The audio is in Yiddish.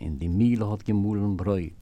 in die Miele hat gemulen Bräut.